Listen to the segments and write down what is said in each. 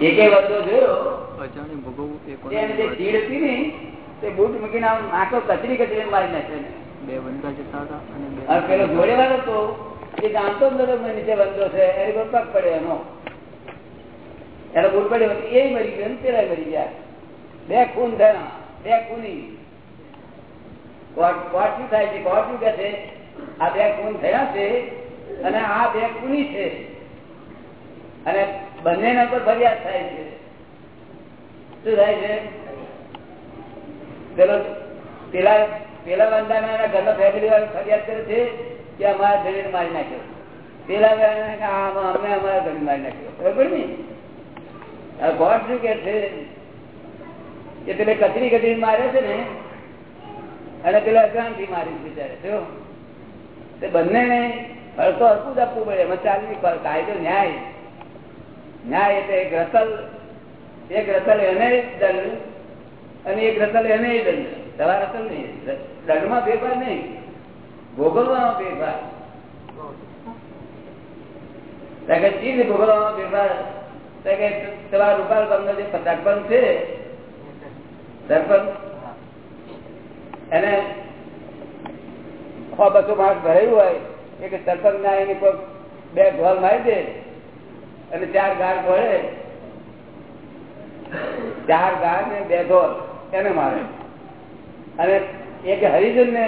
એક વધો જોયો? એને જે ભીડ હતી ને તે બૂટ મૂકીને આમ આંખો કચરી કચરી મારી નાખે બે વંદા જતા હતા અને પેલો જોડે વાળો તો એ જાણતો જ નતો નીચે વંદો છે એની પગ પડ્યો એનો. એનો બૂટ પડ્યો એ મરી ગયો ને પેલા મરી ગયા. બે ખૂન થયા બે ખૂની. કોર્ટ શું થાય છે? કોટ શું કે છે? આ બે ખૂન થયા છે અને આ બે ખૂની છે. અને બંનેના પર ફરિયાદ થાય છે. શું થાય છે? પેલો પેલા પેલા બંધાના ઘરનો ફેમિલી વાળા ફરિયાદ કરે છે કે અમારા ઘરે મારી નાખ્યો. પેલા અમે અમારા ઘરે મારી નાખ્યો. બરોબર ને? ગોડ શું કે છે? કે પેલે કચરી કચરી મારે છે ને, અને પેલા અગ્રાંતિ મારી બિચારે, જો. તે બંનેને હળતો હરકું જ આપવું પડે. એમાં ચાલવી કાયદો ન્યાય. ન્યાય એટલે એક રસલ એક રસલ એને દંડ અને એક રસલ એને દંડ. દવા રસલ નહીં, દંડમાં ફેરફાર નહીં. ભોગવવાનો ફેરફાર ચીજ ભોગવવાનો ફેરફાર તમારા રૂપાલ તમને જે સરપંચ છે સરપંચ એને બસો માણસ ભરાયું હોય, એક સરપંચ ના એની પર બે ઢોલ મારી દે અને ચાર ગાર ભરે. ચાર ગાર ને બે ઢોર એને મારે. અને એક હરિજન ને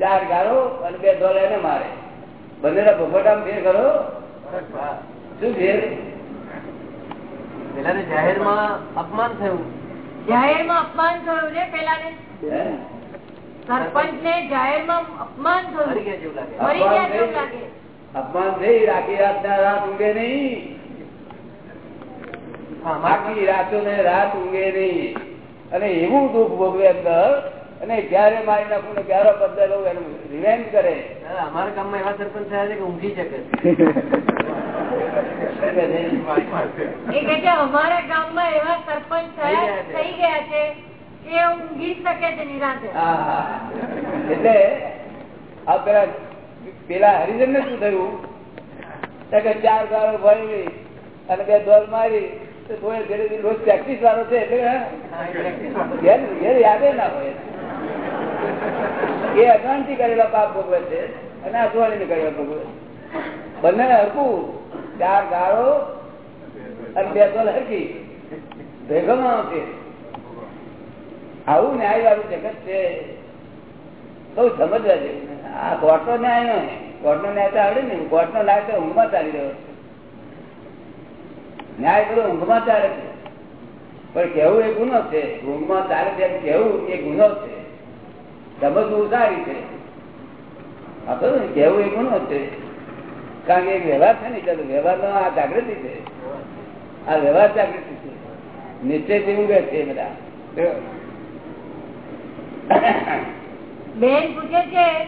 ચાર ગારો અને બે ઢોર એને મારે. બંને ભોગવટામાં ફેર કરો. શું ફેર? પેલા જાહેરમાં અપમાન થયું. જાહેરમાં અપમાન થયું ને પેલા? સરપંચ ને જાહેરમાં અપમાન થયું. મરી ગયા જેવું મરી ગયા જેવું લાગે. અપમાન થઈ રાખી રાત ના રાત ઊંઘે નહીં. આખી રાતો ને રાત ઊંઘે નહીં. અને એવું દુઃખ ભોગવે અંદર અને ક્યારે મારી નાખું ને ક્યારે બદલો એનું રિવેન્જ કરે. અમારા ગામમાં એવા સરપંચ થયા છે કે ઊંઘી શકે અમારા ગામમાં એવા સરપંચ થઈ ગયા છે. કે ઊંઘી શકે છે નિરાંતે. એટલે આ પેલા પેલા હરિજન ને શું થયું? ચાર ગાળો ભરી અને બે દોલ મારી રોજ પ્રેક્ટિસ વાળો છે એટલે. ઘેર ના હોય. એ અજાણથી કરેલા પાપ ભોગવે છે અને અજવાણી કરેલા ભોગવે બંને હરકું ચાર ગાળો અને બે દોલ હરકી ભેગો માં છે આવું ન્યાય વાળું જગત છે. બહુ સમજવા જેવું. આ કોર્ટ નો ન્યાય નો કોર્ટ નો ન્યાય તો આવડે ને કોર્ટ નો ન્યાય તો ઊંઘમાં ચાલી રહ્યો ન્યાય બધો ઊંઘમાં ચાલે છે. પણ કેવું એ ગુનો છે? ઊંઘમાં ચાલે છે કેવું એ ગુનો છે? સમજવું સારી છે. આ કેવું એ ગુનો છે? કારણ કે વ્યવહાર છે ને, ચાલો વ્યવહારનો આ જાગૃતિ છે. આ વ્યવહાર જાગૃતિ છે. નિશ્ચયથી ઊંઘે છે બધા. બેન પૂછે છે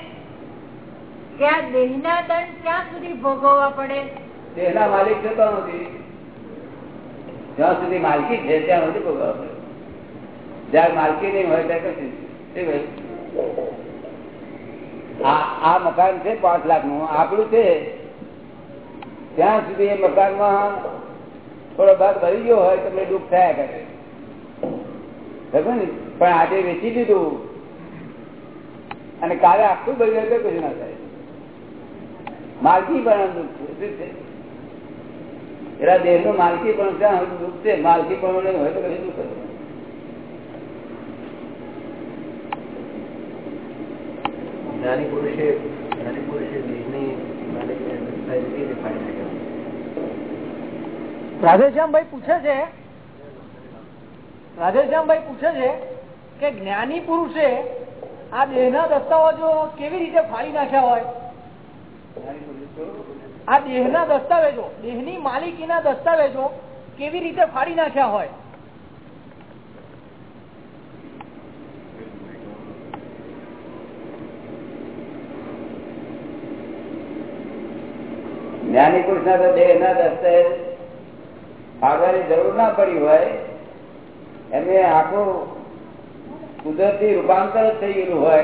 કે આ દેહના દંડ ક્યાં સુધી ભોગવવા પડે? તેના માલિક થતો નથી. જ્યાં સુધી માલકી છે, ત્યાં સુધી ભોગવવા પડે. જ્યાં માલકી નહીં હોય, ત્યાં કશું આ મકાન છે પાંચ લાખનું આપણું છે. ત્યાં સુધી એ મકાનમાં થોડો ભાગ ભરી ગયો હોય તો દુઃખ થયા કરે. ને પણ આજે વેચી દીધું. અને કાલે આખું જાય તો કશું ના થાય. માલકી પણ દુઃખ છે. શું છે? એના દેહનું માલકી પણ છે દુઃખ છે. માલકી પણ હોય તો કશું દુઃખ જ્ઞાની પુરુષે જ્ઞાની પુરુષે દેહની? રાધેશ્યામભાઈ પૂછે છે રાધેશ્યામભાઈ પૂછે છે કે જ્ઞાની પુરુષે આ દેહના દસ્તાવેજો કેવી રીતે ફાડી નાખ્યા હોય? આ દેહના દસ્તાવેજો, દેહની માલિકીના દસ્તાવેજો કેવી રીતે ફાડી નાખ્યા હોય? જ્ઞાની કૃષ્ણ તો દેહ ના દસ્તાવેજ ફાડવાની જરૂર ના પડી હોય. એમને આખું કુદરતી રૂપાંતર જ થઈ ગયેલું હોય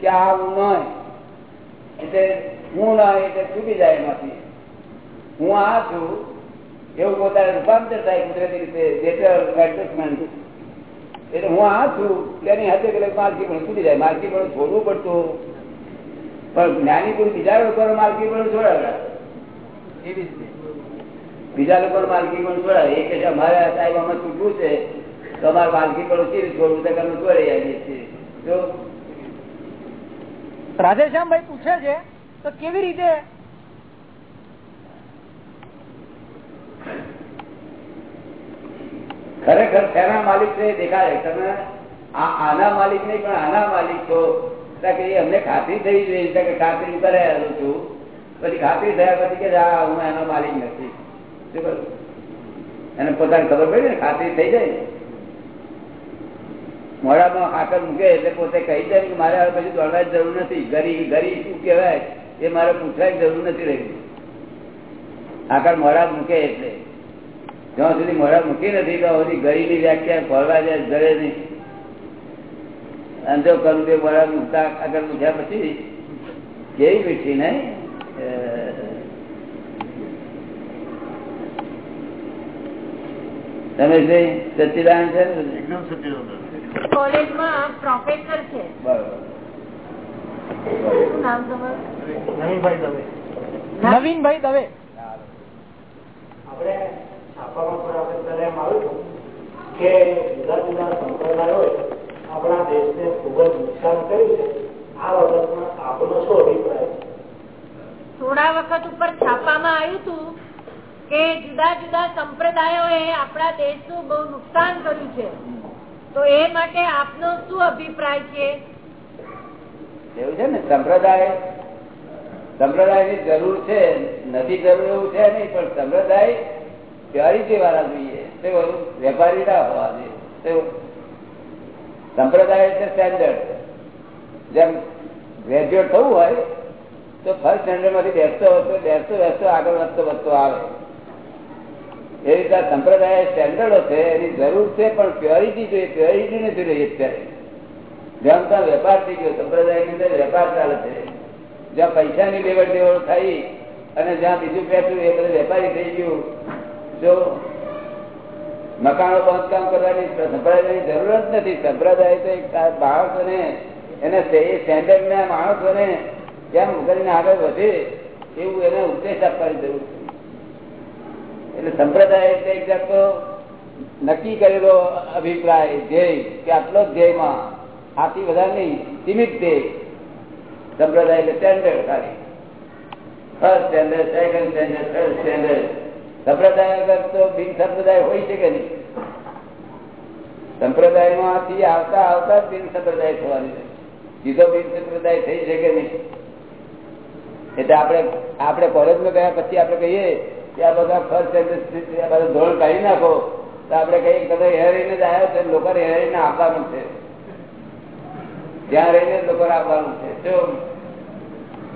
કે આ હું નહીં એટલે હું ના એટલે છૂટી જાય એમાંથી. હું આ છું એવું પોતાને રૂપાંતર થાય કુદરતી રીતે એડજસ્ટમેન્ટ એટલે હું આ છું તેની હાથે પેલા માલકી પણ છૂટી જાય. માલકી પણ છોડવું પડતું. પણ જ્ઞાની કોઈ બીજા લોકો માલકી પણ છોડાવે. એવી રીતે. બીજા લોકો માલકી પણ છોડાવે. એ કે અમારે સાહેબ અમે છૂટવું છે. તો વાલકી પણ ચીરી છોડવું તો અમે છોડી આવીએ છીએ. રાધેશ્યામભાઈ પૂછે છે તો કેવી રીતે ખરેખર શેના માલિક છે દેખાય. તમે આ આના માલિક નહીં પણ આના માલિક છો. કે અમને ખાતરી થઈ છે કે ખાતરી કરાયેલું છું. પછી ખાતરી થયા પછી કે હું એનો માલિક નથી. શું કરું? એને પોતાને ખબર પડી ને ખાતરી થઈ જાય મોડામાં હાકર મૂકે એટલે પોતે કહી દે કે મારે હવે પછી દોડવાની જરૂર નથી. ગરી ગરી શું કહેવાય? એ મારે પૂછવાની જરૂર નથી રહી હાકર મોડા મૂકે એટલે. જ્યાં સુધી મોડા મૂકી નથી તો હજી ગરીની વ્યાખ્યા ફરવા જાય, ઘરે નહીં. અને કરું તે મોડા મૂકતા આગળ મૂક્યા પછી કેવી મીઠી, નહીં? તમે છે સચ્ચિદાનંદ છે ને એકદમ સત્ય કોલેજમાં પ્રોફેસર છે. બરાબર. નામ તમારું? નવીનભાઈ દવે. નવીનભાઈ દવે. આપણે છાપામાં પણ આપણે ત્યારે એમ આવ્યું કે જુદા જુદા સંપ્રદાયોએ આપણા દેશને ખૂબ જ નુકસાન કર્યું છે. આ બાબતમાં આપનો શું અભિપ્રાય? થોડા વખત ઉપર છાપામાં આવ્યું હતું કે જુદા જુદા સંપ્રદાયો આપણા દેશનું બહુ નુકસાન કર્યું છે. તો એ માટે આપનો શું અભિપ્રાય છે? એવું છે ને, સંપ્રદાય સંપ્રદાયની જરૂર છે, નથી જરૂર એવું છે નહીં, પણ સંપ્રદાય પ્યોરિટી વાળા જોઈએ. તે વેપારી ના હોવા જોઈએ. સંપ્રદાય એટલે સ્ટેન્ડર્ડ જેમ ગ્રેજ્યુએટ થવું હોય, તો ફર્સ્ટ સ્ટેન્ડર્ડમાંથી બેસતો વધતો બેસતો બેસતો આગળ વધતો વધતો આવે. એ રીતે સંપ્રદાય સ્ટેન્ડર્ડો છે, એની જરૂર છે, પણ પ્યોરિટી જોઈએ પ્યોરિટી નથી રહી અત્યારે જેમ ત્યાં વેપાર થઈ ગયો સંપ્રદાયની અંદર વેપાર ચાલે છે. જ્યાં પૈસાની લેવડ દેવડ થઈ અને જ્યાં બીજું પેટું એ બધું વેપારી થઈ ગયું. જો મકાનો બાંધકામ કરવાની સંપ્રદાયની જરૂર જ નથી, સંપ્રદાય તો એક માણસોને એને સ્ટેન્ડર્ડ ના માણસોને કેમ કરીને આગળ વધે, એવું એને ઉપદેશ આપવાની જરૂર છે. એટલે સંપ્રદાય એટલે એક જાતનો નક્કી કરેલો અભિપ્રાય, ધ્યેય કે આટલો જ ધ્યેયમાં આથી વધારે નહીં, સીમિત ધ્યેય. સંપ્રદાય એટલે સ્ટેન્ડર્ડ ખાલી. First standard second standard third standard સંપ્રદાય અગર તો બિન સંપ્રદાય હોય છે કે નહીં? સંપ્રદાયમાંથી આવતા આવતા બિન સંપ્રદાય થવાની છે. સીધો બિન સંપ્રદાય થઈ શકે નહીં? એટલે આપણે આપણે કોલેજમાં ગયા પછી આપણે કહીએ આ બધા ફર્સ્ટ ત્યાં બધા ધોળ કાઢી નાખો. તો આપણે કહીએ તમે હેરીને જ આવ્યો છે લોકોને હેરીને આપવાનું છે. ત્યાં રહીને લોકોને આપવાનું છે. શું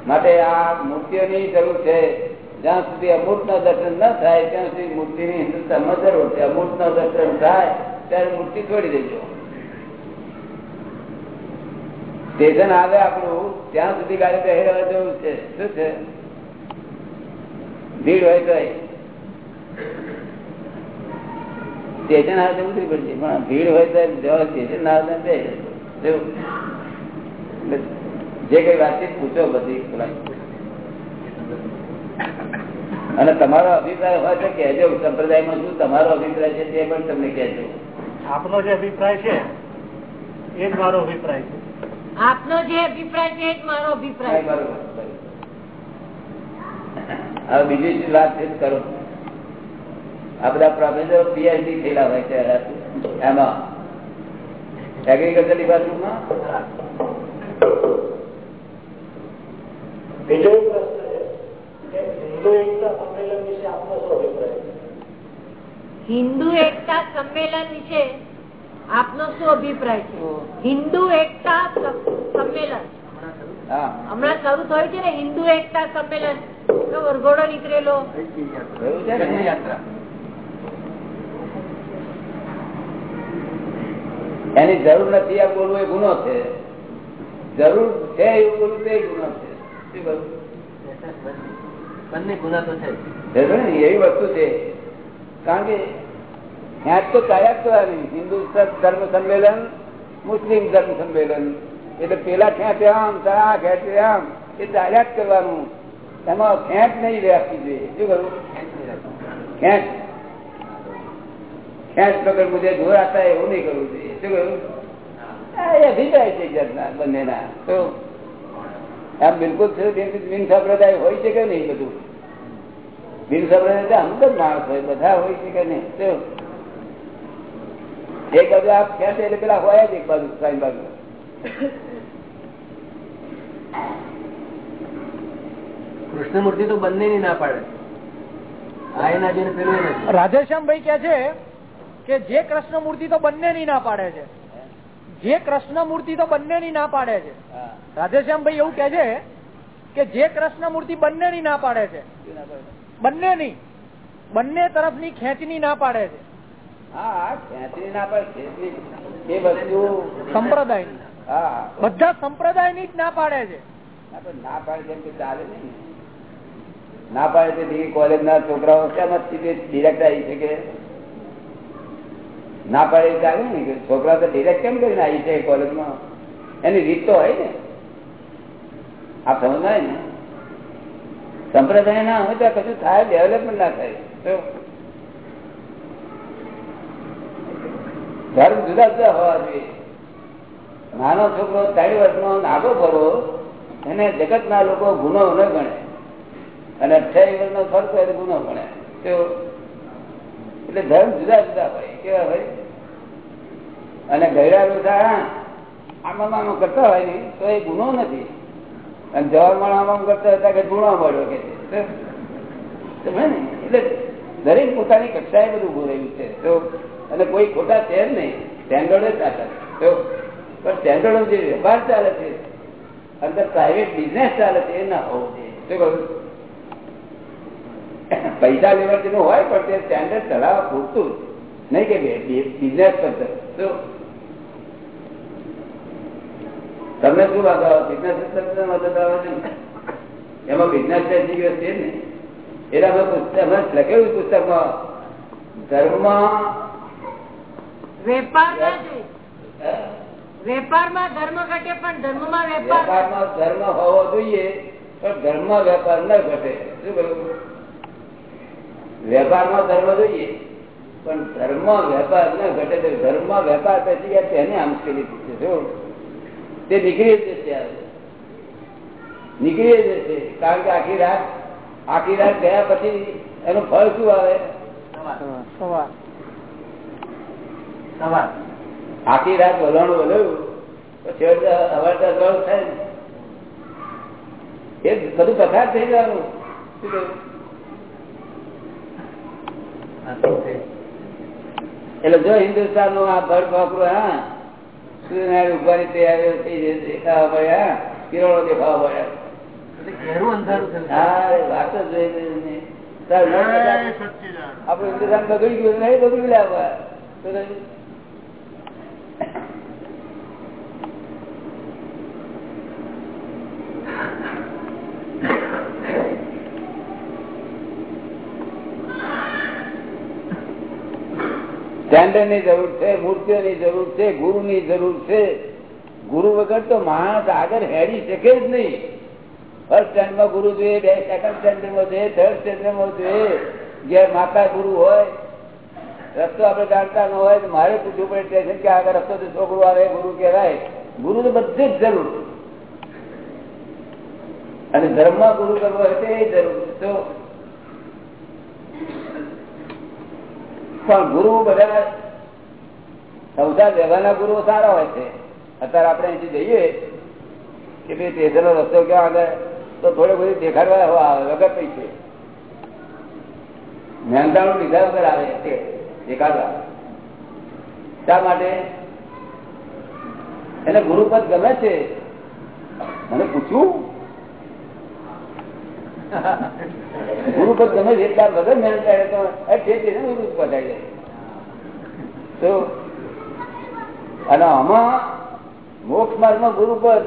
માટે આ મૂર્તિઓની જરૂર છે. જ્યાં સુધી અમૃત નો દર્શન ન થાય, ત્યાં સુધી મૂર્તિની હિન્દુસ્તાનમાં જરૂર છે. અમૃત નો દર્શન થાય, ત્યારે મૂર્તિ છોડી દેજો. સ્ટેશન આવે આપણું, ત્યાં સુધી ગાડી પહેરવા જવું છે. શું છે? ભીડ હોય તો સ્ટેશન આવે તો ઉતરી પડશે પણ ભીડ હોય તો જવા સ્ટેશન ના આવે તો બે જે કઈ વાતચીત પૂછો બધી અને તમારો અભિપ્રાય હોય તો કહેજો સંપ્રદાયમાં શું તમારો અભિપ્રાય છે તે પણ તમને કહેજો. આપનો જે અભિપ્રાય છે એ જ મારો અભિપ્રાય છે. આપનો જે અભિપ્રાય છે એ જ મારો અભિપ્રાય. હવે બીજી વાત છે કરો. આ બધા પ્રોફેસરો પીએચડી થયેલા હોય છે એમાં. એગ્રીકલ્ચર ડિપાર્ટમેન્ટમાં બીજો એક પ્રશ્ન છે કે હિન્દુ એકતા સંમેલન વિશે આપનો શું અભિપ્રાય? છે હિન્દુ એકતા સંમેલન વિશે આપનો શું અભિપ્રાય છે? હિન્દુ એકતા સ- સંમેલન. હા. હમણાં શરૂ થયું છે ને હિન્દુ એકતા સંમેલન. વરઘોડો નીકળેલો. એની જરૂર નથી આ બોલવું એ ગુનો છે. જરૂર છે એવું બોલવું તે ગુનો છે. બંને ગુના તો છે. જ. સમજો ને? એવી વસ્તુ છે. કારણ કે ખેંચ તો જ કરવાની. હિન્દુ ધર્મ સંમેલન મુસ્લિમ ધર્મ સંમેલન. એટલે પેલા ખેંચે આમ આ ખેંચે આમ. એ ચાલ્યા જ કરવાનું. એમાં ખેંચ નહીં રાખવી જોઈએ. શું કરવું? ખેંચ. ખેંચ વગર મુજે જોર એવું નહીં કરવું જોઈએ. શું કરવું? એ હોય છે કે નહીં બધું? બિન અમુક જ માણસ હોય, બધા હોય છે કે નહીં? એક બાજુ આપ ખેંચે એટલે પેલા હોય જ એક બાજુ સાઈ બાજુ. કૃષ્ણમૂર્તિ તો બંને ના પાડે. એ નથી રાધેશ્યામભાઈ કે છે કે જે કૃષ્ણ મૂર્તિ તો બંને ની ના પાડે છે. જે કૃષ્ણ મૂર્તિ તો બંને ની ના પાડે છે. રાધેશ્યામભાઈ એવું કે છે કે જે કૃષ્ણ મૂર્તિ બંને ની ના પાડે છે. ના પાડે? બંને ની બંને તરફની ખેંચની ના પાડે છે. હા હા ના પડે ખેંચી એ વસ્તુ સંપ્રદાય હા. બધા સંપ્રદાયની જ ના પાડે છે. ના પાડે તેમ કે ચાલે નહીં. ને. પાડે તેથી કોલેજ ના છોકરાઓ શેમાં ડિરેક્ટ આવી શકે? ના પાડે ચાલે ને કે છોકરા તો ડિરેક્ટ કેમ કરીને આવી છે કોલેજમાં એની રીત તો હોય ને. આ સમજાય ને? સંપ્રદાય ના હોય તો કશું થાય ડેવલપમેન્ટ ના થાય. ધર્મ જુદા જુદા હોવા જોઈએ. નાનો છોકરો ત્રણ વર્ષનો નાગો ભરો, એને જગત ના લોકો ગુનો ન ગણે. અને અઠાવીસ વર્ષનો ફરતો તો ગુનો ભણે એટલે ધર્મ જુદા જુદા હોય. કેવા ભાઈ અને ગયડા લોકો આમાં આમાં કરતા હોય ને, તો એ ગુનો નથી. અને જવારમાં આમાં કરતા હતા કે ગુનો મળ્યો કે ને? એટલે દરેક પોતાની કક્ષાએ બધું ઉભું રહ્યું છે. તો અને કોઈ ખોટા છે નહીં. સ્ટેન્ડર્ડ જ ચાલે તો પણ સ્ટેન્ડર્ડ જે વેપાર ચાલે છે અંદર પ્રાઇવેટ બિઝનેસ ચાલે છે, એ ના હોવું જોઈએ. શું કહ્યું પૈસા જેનું હોય પણ તે સ્ટેન્ડર્ડ ચલાવવા પૂરતું જ. નહીં કે બિઝનેસ કરતા તમને શું વાંધો આવે? બિઝનેસ મદદ આવે છે? એમાં બિઝનેસ ગયો છે ને. એટલે અમે પુસ્તક અમે લખેલું પુસ્તકમાં ધર્મ વેપાર વેપારમાં ધર્મ ઘટે પણ ધર્મમાં વેપારમાં ધર્મ હોવો જોઈએ પણ ધર્મ વેપાર ન ઘટે. શું કહ્યું? વેપારમાં ધર્મ જોઈએ. પણ ધર્મ વેપાર ન ઘટે તો ધર્મ વેપાર પછી ગયા તેને આ મુશ્કેલી થશે. તે નીકળી જશે નીકળી જશે. કારણ કે આખી રાત આખી રાત ગયા પછી એનું ફળ શું આવે? સવાર. સવાર. આખી રાત વલણ વલયું પછી અવારતા ગળ થાય ને. એ બધું પસાર થઈ જવાનું. શું. એટલે જો હિન્દુસ્તાનનું આ ભર વાપરું હા સૂર્યનારાયણ ઉભારી તૈયારીઓ થઈ દેખાવા પડ્યા કિરણો દેખાવા પડ્યા આપડે. હા વાત જ જોઈ નહીં. તાર લોક આપણું હિન્દુસ્તાન બગડી ગયું નહીં બગડી લાવવા તો પછી સ્ટેન્ડર્ડની જરૂર છે, મૂર્તિઓની જરૂર છે ગુરુ ની જરૂર છે. ગુરુ વગર તો માણસ આગળ હેરી શકે જ નહીં. ફર્સ્ટ સ્ટેન્ડમાં ગુરુ જોઈએ, બે સેકન્ડ સ્ટેન્ડમાં જોઈએ થર્ડ સ્ટેન્ડમાં જોઈએ. ઘેર માતા ગુરુ હોય, રસ્તો આપણે જાણતા ન હોય, તો મારે પૂછવું પડે સ્ટેશન કે આગળ રસ્તો તો છોકરો આવે, ગુરુ કહેવાય. ગુરુ તો બધી જ જરૂર. અને ધર્મમાં ગુરુ કરવો હોય એ જરૂર. તો પણ ગુરુ બધા સંસાર વ્યવહારના ગુરુઓ સારા હોય છે. અત્યારે આપણે અહીંથી જઈએ કે ભાઈ સ્ટેશનનો રસ્તો ક્યાં આગળ તો થોડે બધું દેખાડવા આવે, વગર પૈસે. મહેનતાણું લીધા વગર આવે તે, દેખાડવા. શા માટે? એને ગુરુપદ ગમે છે. મને પૂછ્યું? ગુરુપદ તમે છે એટલા વગર મહેનત કરે તો ગુરુપદ આવી જાય અને આમાં મોક્ષ માર્ગમાં ગુરુપદ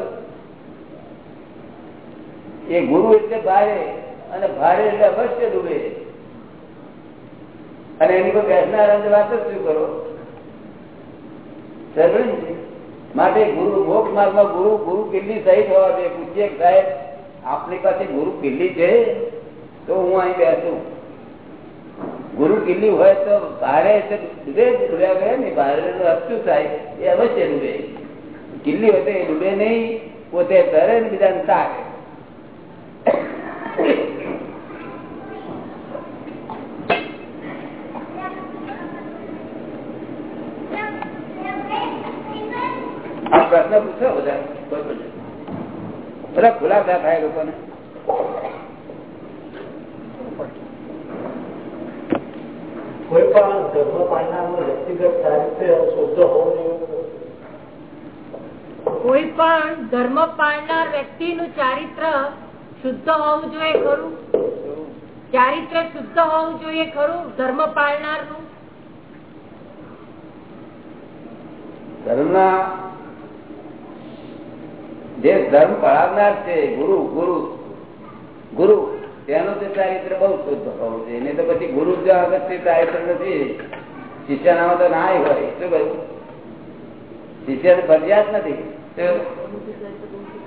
એ ગુરુ એટલે ભારે, અને ભારે એટલે અવશ્ય ડૂબે. અને એની પર બેસનારા વાત જ શું કરો? માટે ગુરુ, મોક્ષ માર્ગમાં ગુરુ ગુરુ કેટલી સહિત હોવા જોઈએ પૂછીએ સાહેબ આપણી પાસે ગુરુ કિલ્લી છે, તો હું અહીં બેસું. ગુરુ કિલ્લી હોય તો ભારે ડૂબે ડૂબ્યા ગયા ને ભારે અપચું થાય, એ અવશ્ય ડૂબે. કિલ્લી હોય તો એ ડૂબે નહીં, પોતે તરે ને બીજાને તાકે પ્રશ્ન પૂછો બધા. બધા ખુલાસા થાય લોકોને. કોઈ પણ ધર્મ પાળનારનું વ્યક્તિગત ચારિત્ર્ય શુદ્ધ હોવું જોઈએ. કોઈ પણ ધર્મ પાળનાર વ્યક્તિનું ચારિત્ર શુદ્ધ હોવું જોઈએ ખરું? ચારિત્ર શુદ્ધ હોવું જોઈએ ખરું ધર્મ પાળનારનું ધર્મના જે ધર્મ પડાવનાર છે, ગુરુ ગુરુ ગુરુ, તેનો તે ચારિત્ર બહુ શુદ્ધ હોવું જોઈએ. નહીં તો પછી ગુરુ જ આગળ ચારિત્ર નથી. શિષ્યનામાં તો ના હોય. શું કહ્યું? શિષ્ય ફરજિયાત નથી.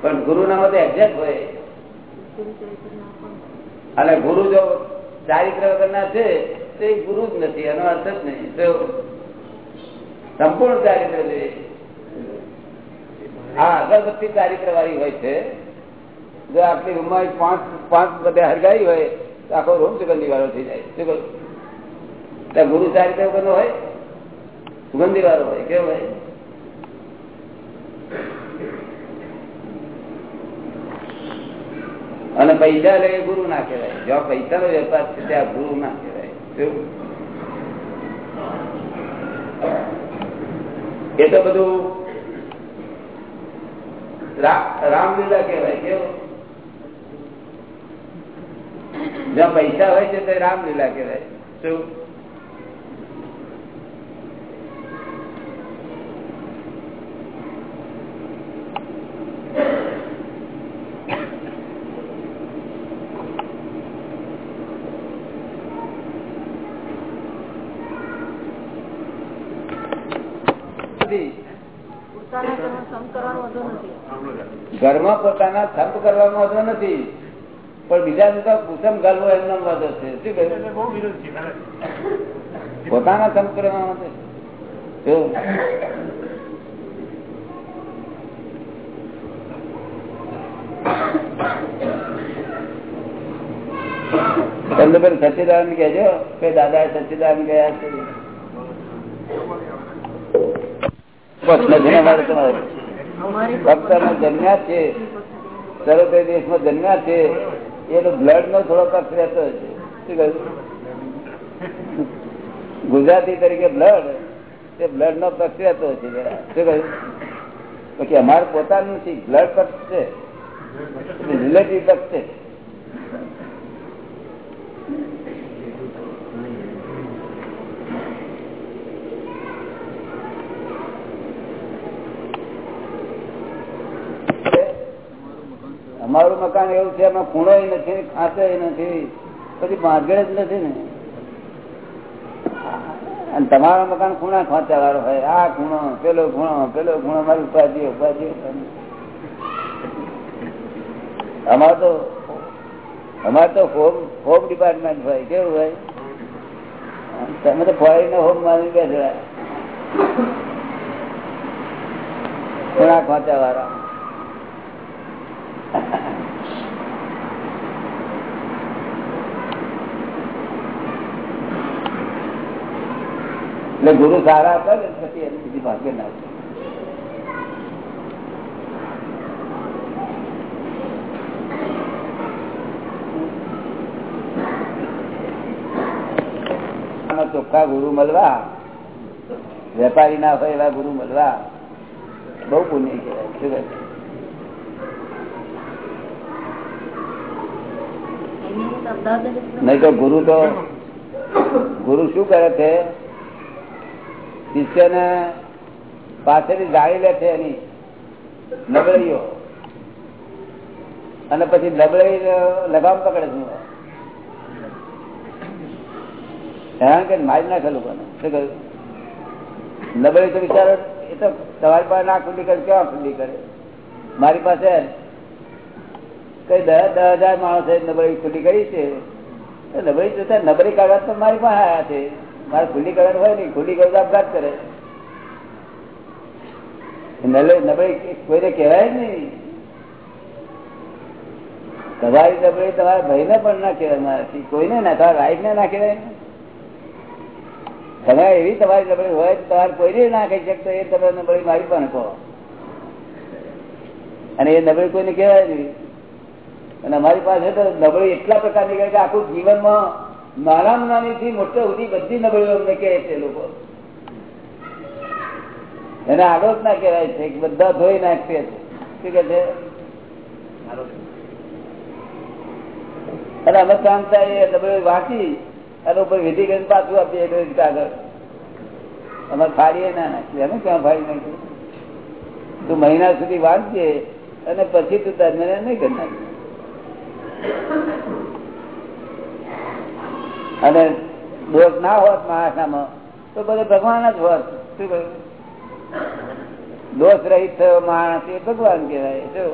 પણ ગુરુ નામાં તો એક્ઝેક્ટ હોય. અને ગુરુ જો ચારિત્ર વગરના છે, તો ગુરુ જ નથી. એનો અર્થ જ નહીં. સંપૂર્ણ ચારિત્ર જોઈએ. હા, અગરબત્તી ચારિત્ર વાળી હોય છે. જો આટલી રૂમમાં પાંચ પાંચ બધે હરગાઈ હોય, તો આખો રૂમ સુગંધી વાળો થઈ જાય. શું ત્યાં ગુરુ ચારિત્ર વગરનો હોય? સુગંધી વાળો હોય, કેવો હોય? અને પૈસા લે ગુરુ ના કહેવાય. જ્યાં પૈસા નો વેપાર છે ત્યાં ગુરુ ના કહેવાય? એ તો બધું રામલીલા કહેવાય કેવું? જ્યાં પૈસા હોય છે તે રામલીલા કહેવાય. શું નથી. પોતાના ઘરમાં સમ કરવાનો વાંધો ઘરમાં પોતાના થંપ કરવાનો વાંધો નથી. પણ બીજા જુદા કુસમ ગાલવો એમનો વાંધો છે. શું કહ્યું પોતાના થંપ કરવાનો વાંધો છે. તમને પેલું કહેજો. કે દાદા સચ્ચિદાનંદ ગયા છે? બસ નથી અમારે તમારે ભક્ત અમે જન્મ્યા છે. સર્વોદય દેશમાં જન્મ્યા છે. એનો બ્લડ નો થોડો કક્ષ રહેતો છે. ગુજરાતી તરીકે બ્લડ તે બ્લડ નો પક્ષ રહેતો છે. શું કહ્યું? પછી અમારે પોતાનું છે બ્લડ પક્ષ છે. રિલેટિવ પક્ષ છે. અમારું મકાન એવું છે, એમાં ખૂણો નથી, ખાંચો નથી, પછી ભાગેડ જ નથી ને. અને મકાન ખૂણા ખાંચા વાળો હોય, આ ખૂણો, પેલો ખૂણો પેલો ખૂણો, મારી ઉપાધિ ઉપાધિ. અમારે તો અમારે તો હોમ હોમ ડિપાર્ટમેન્ટ હોય, કેવું હોય? તમે તો ફોરેન હોમ માની બેસા ખૂણા ખાંચા વાળા એટલે ગુરુ સારા હતા ને પછી એની બીજી ભાગ્ય ના ચોખ્ખા ગુરુ મળવા. વેપારી ના હોય એવા ગુરુ મળવા. બહુ પુણ્ય કહેવાય શું નહીં નહીં તો ગુરુ તો ગુરુ શું કરે છે? શિષ્યને પાછળથી જાળી લે છે એની નબળીઓ અને પછી નબળી લગામ પકડે છે. હેરાન કરી મારી નાખે લોકોને શું કહ્યું? નબળી તો વિચારો, એ તો તમારી પાસે ના ખુલ્લી કરે, કેવા ખુલ્લી કરે? મારી પાસે કઈ દસ દસ હજાર માણસે નબળી ખુલ્લી કરી છે. નબળી જોતા નબળી કાગળ તો મારી પાસે આવ્યા છે. મારે ખુલ્લી કરવાનું હોય નહીં ખુલ્લી કરે તો આપઘાત કરે. નબળી કોઈને કહેવાય જ તમારી નબળી તમારા ભાઈને પણ ના કહેવાય કોઈને ના, તમારા વાઈફ ને કહેવાય. તમે એવી તમારી નબળી હોય તમારે કોઈને ના કહી શકતો, એ તમે નબળી મારી પણ કહો. અને એ નબળી કોઈને કહેવાય નહીં. અને અમારી પાસે તો નબળી એટલા પ્રકારની કે આખું જીવનમાં નાનામાં નાની થી મોટા સુધી બધી નબળીઓ કહે છે લોકો. એને જ ના કહેવાય છે બધા ધોઈ નાખશે શું કે છે? અને અમે શાંતા એ નબળીઓ વાંચી અને ઉપર વિધિ કરીને પાછું આપીએ એક રીતે આગળ અમારે ફાડીએ ના નાખીએ. અમે ક્યાં ફાડી નાખીએ? તું મહિના સુધી વાંચીએ અને પછી તું તમને નહીં કરી નાખીએ અને દોષ ના હોત માણસામાં તો બધે ભગવાન જ હોત. શું દોષ રહીત થયો માણસ એ ભગવાન કહેવાય શું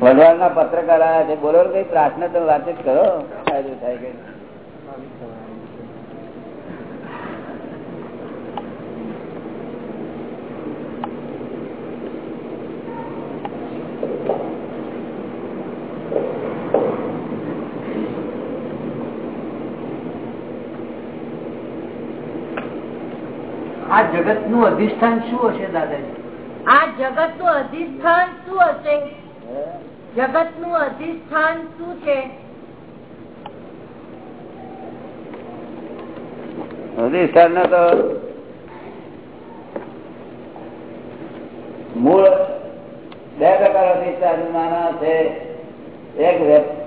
ભગવાન ના પત્રકાર આવ્યા છે. બોલો કઈ પ્રાર્થના તમે વાતચીત કરો? ફાયદો થાય કઈ આ જગતનું અધિષ્ઠાન શું હશે દાદાજી? આ જગતનું અધિષ્ઠાન શું હશે? હે? જગતનું અધિષ્ઠાન શું છે? અધિષ્ઠાન નો તો મૂળ બે પ્રકાર અધિષ્ઠાન માના છે. એક વ્ય-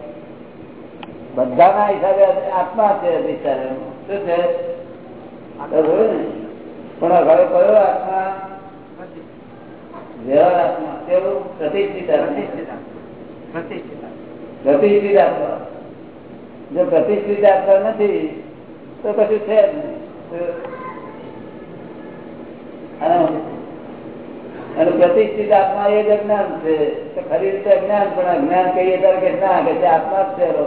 બધાના હિસાબે આત્મા છે અધિષ્ઠાન. શું છે? તો જોયું ને? પણ હવે કયો આત્મા? વ્યવહાર આત્મા. કેવું પ્રતિષ્ઠિત આત્મા. પ્રતિષ્ઠિત આત્મા. જો પ્રતિષ્ઠિત આત્મા નથી તો કશું છે જ નહીં. અને- પ્રતિષ્ઠિત આત્મા એ જ અજ્ઞાન છે. ખરી રીતે અજ્ઞાન પણ અજ્ઞાન કહીએ ત્યારે કે ના કે આત્મા જ છે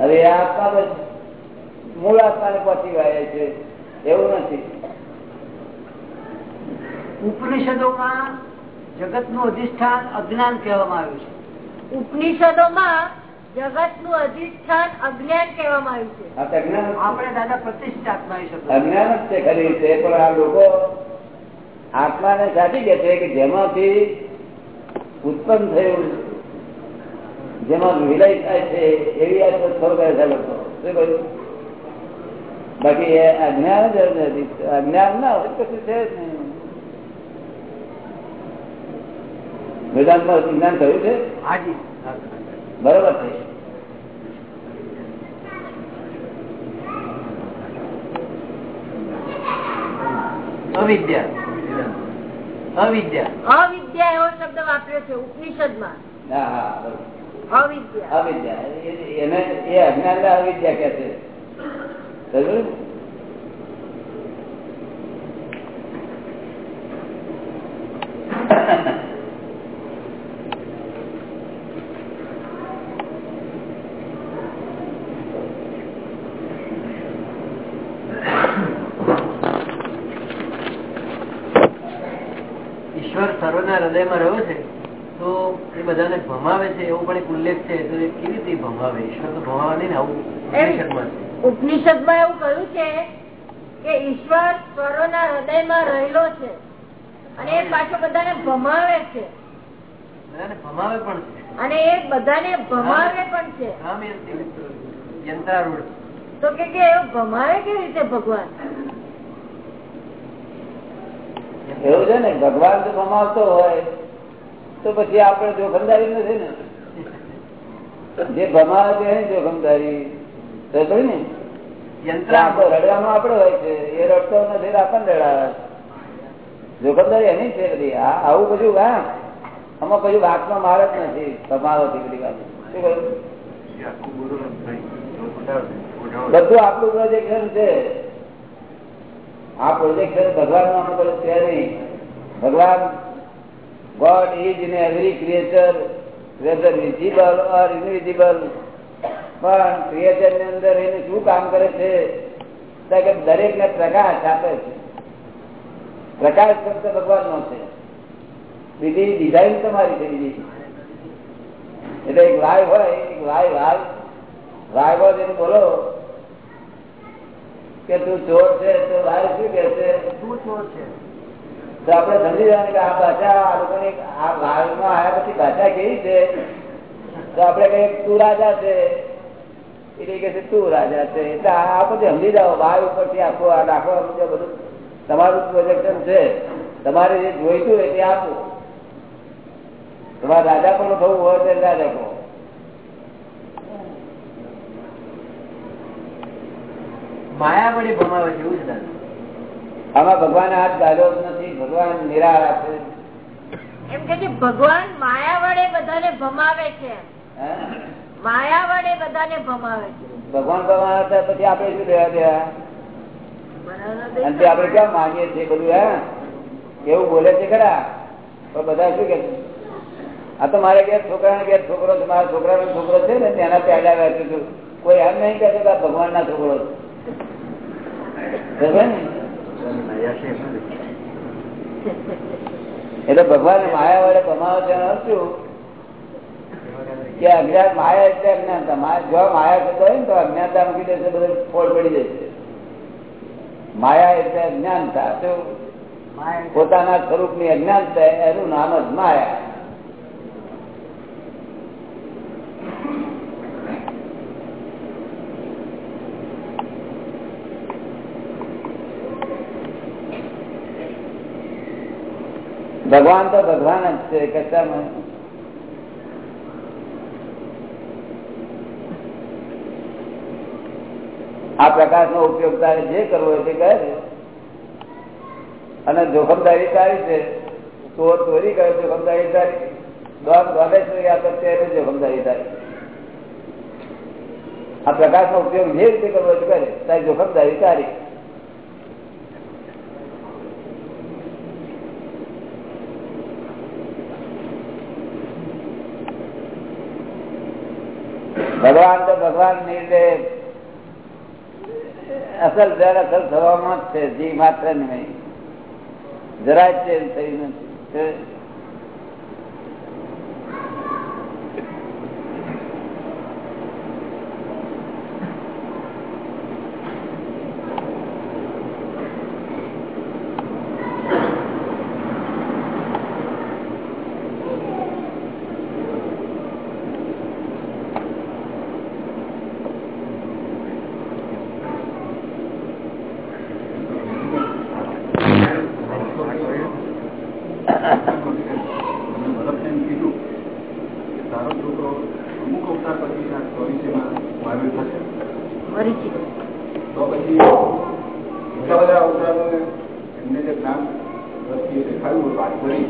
હવે એ આત્મા મૂળ આત્માને પહોંચી વાય છે. એવું નથી. ઉપનિષદોમાં જગતનું અધિષ્ઠાન અજ્ઞાન કહેવામાં આવ્યું છે. ઉપનિષદોમાં જગતનું અધિષ્ઠાન અજ્ઞાન કહેવામાં આવ્યું છે. આપણે દાદા પ્રતિષ્ઠા અજ્ઞાન જ છે ખરી પણ આ લોકો આત્માને સાચી કે છે કે જેમાંથી ઉત્પન્ન થયું જેમાં વિલય થાય છે એવી આ લોકો. શું કહ્યું? બાકી એ અજ્ઞાન જ નથી અજ્ઞાન ના હોય કશું છે જ નહીં. વેદાંતમાં વિજ્ઞાન થયું છે? હાજી. બરોબર છે. અવિદ્યા. અવિદ્યા. અવિદ્યા એવો શબ્દ વાપર્યો છે ઉપનિષદમાં. અવિદ્યા. અવિદ્યા. એ- એને એ અજ્ઞાન અવિદ્યા કે છે? ઈશ્વર સર્વના હૃદયમાં રહ્યો છે, તો એ બધાને ભમાવે છે, એવો પણ એક ઉલ્લેખ છે, તો એ કેવી રીતે ભમાવે? ઈશ્વર તો ભમાવે નહીં ને આવું શર્મા છે ઉપનિષદમાં એવું કહ્યું છે કે ઈશ્વર સ્વરોના હૃદયમાં રહેલો છે અને એ પાછો બધાને ભમાવે છે. ભમાવે પણ છે. અને એ બધાને ભમાવે પણ છે. તો કે કે એવું ભમાવે કેવી રીતે ભગવાન? એવું છે ને ભગવાન જો કમાવતો હોય તો પછી આપણે જોખમદારી નથી ને? જે ભમાવે છે એની જોખમદારી. ને. રડવામાં આપણો હોય છે એ રડતો નથી આપણને રડાવે. જોખમદારી એની છે બધી. આવું બધું હા આમાં પછી વાતમાં માર જ નથી. તમારોથી બધી વાત શું કહ્યું? બધું આપણું પ્રોજેક્શન છે. આ પ્રોજેક્શન ભગવાનનું છે નહીં. ભગવાન God is in every creature whether visible or invisible પણ ક્રિએટરની અંદર એને શું કામ કરે છે? કે દરેક ને પ્રકાશ આપે છે. પ્રકાશ ફક્ત ભગવાન નો છે. બીજી ડિઝાઇન તમારી છે બીજી. એટલે એક વાય હોય એક વાય વાય. વાય હોય એને બોલો કે તું ચોર છે તો વાય શું કે છે? તું ચોર છે. તો આપણે સમજી જવાનું કે આ ભાષા આ લોકોની આ વાયમાં આવ્યા પછી ભાષા કેવી છે? તો આપણે કહીએ તું રાજા છે. એટલે કે છે તું રાજા છે? એટલે આ બધું સમજી જાઓ વાય ઉપરથી આખો આ નાખો બધું તમારું પ્રોજેક્શન છે. તમારે જે જોઈતું હોય તે આપો. તમારે રાજા પણ થવું હોય તો રાજા કહો માયા વડે ભમાવે છે એવું છે આમાં ભગવાન હાથ ગાળ્યો નથી ભગવાન નિરાળા છે એમ કે ભગવાન માયા વડે બધાને ભમાવે છે. હે? માયા વડે બધાને ભમાવે છે. ભગવાન ભમાવે હતા પછી આપણે શું લેવા દેવા અંતે આપણે કેમ માનીએ છીએ બધું હે? એવું બોલે છે ખરા? પણ બધા શું કે છે? આ તો મારે ઘેર છોકરાને ઘેર છોકરો છે મારા છોકરાનો છોકરો છે ને તેના પહેલા વાંચ્યું હતું. કોઈ એમ નહીં કહેતો કે ભગવાન ના છોકરો છે. એટલે ભગવાન માયા વડે કમાવો છે એનો શું? કે અજ્ઞાન માયા એટલે અજ્ઞાનતા. જો માયા થતો હોય ને તો અજ્ઞાનતા મૂકી દેશે બધું ફોડ પડી જશે. માયા એટલે અજ્ઞાનતા. શું પોતાના સ્વરૂપની અજ્ઞાનતા એનું નામ જ માયા. ભગવાન તો ભગવાન જ છે કશામાં? આ પ્રકાશ નો ઉપયોગ તારે જે કરવો તે અને તારી છે. ચોર ચોરી કરે, જોખમદારી તારી છે. તો તે કરે જોખમદારી તારી ભગવાન તો ભગવાનની રીતે અસલ દર અસલ થવામાં જ છે જી માત્ર નહીં. જરાય ચેન્જ થઈ નથી તારો છોકરો અમુક અવતાર પછી આ ચોવીસીમાં માર્યો થશે મરીચી તો પછી એટલા બધા અવતારોને એમને જે જ્ઞાન દ્રષ્ટિએ દેખાયું હોય વાત કરી